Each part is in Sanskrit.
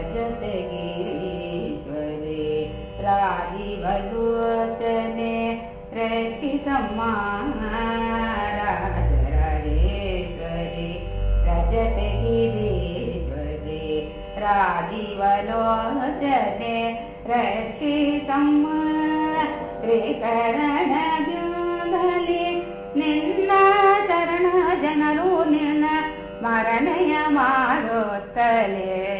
रजतगिरीश्वरे राजीवलोचने रक्षितम्मा राजराजेश्वरे रजतगिरीश्वरे राजीवलोचने रक्षितम्मा त्रिकरणद्युदलि निन्न चरण जनरू निन्न स्मरणय मारोत्तले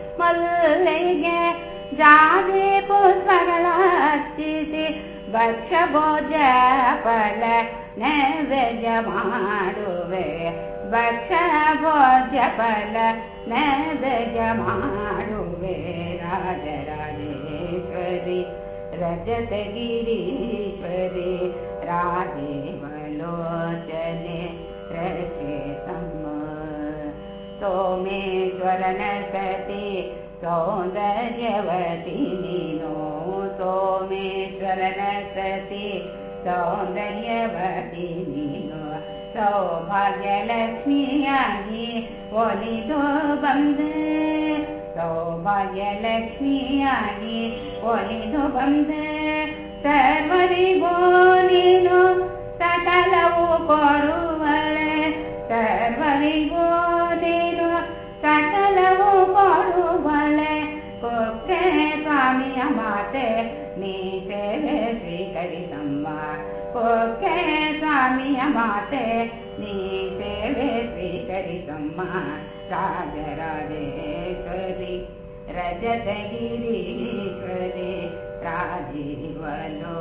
ಮಲ್ಲಿಗೆ ಜಾಜೆ ಪುಷ್ಪಗಳ ಹಚ್ಚಿದೆ ಭಕ್ಷ ಭೋಜ ಫಲ ನೈವೇದ್ಯ ಮಾಡುವೆ ಭಕ್ಷ ಭೋಜ ಫಲ ನೈವೇದ್ಯ ಮಾಡುವೆ ರಾಜರಾಜೇಶ್ವರಿ ರಜತಗಿರೀಶ್ವರಿ ರಾಜೀವಲೋಚನೆ ರಕ್ಷಿತಮ್ಮ सति सौन्दर्यवती नीनो सौभाग्यलक्ष्मीयानि ओलिदो बन्दे सौभाग्यलक्ष्मीयानि क्षमाते ी करितं कोके करिसम्मा राजरादे रज दिरि राजराजेश्वरि रजतगिरीश्वरि वलो